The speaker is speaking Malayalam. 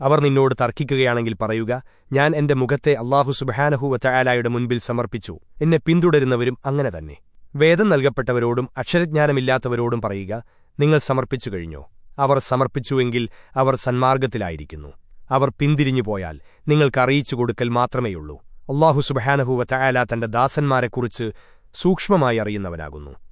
അവർ നിന്നോട് തർക്കിക്കുകയാണെങ്കിൽ പറയുക ഞാൻ എന്റെ മുഖത്തെ അള്ളാഹു സുബഹാനഹുവ ചായാലായുടെ മുൻപിൽ സമർപ്പിച്ചു. എന്നെ പിന്തുടരുന്നവരും അങ്ങനെ തന്നെ. വേദം നൽകപ്പെട്ടവരോടും അക്ഷരജ്ഞാനമില്ലാത്തവരോടും പറയുക നിങ്ങൾ സമർപ്പിച്ചു കഴിഞ്ഞോ. അവർ സമർപ്പിച്ചുവെങ്കിൽ അവർ സന്മാർഗത്തിലായിരിക്കുന്നു. അവർ പിന്തിരിഞ്ഞുപോയാൽ നിങ്ങൾക്കറിയിച്ചു കൊടുക്കൽ മാത്രമേയുള്ളൂ. അള്ളാഹു സുബഹാനഹുവ ചായാല തന്റെ ദാസന്മാരെക്കുറിച്ച് സൂക്ഷ്മമായി അറിയുന്നവനാകുന്നു.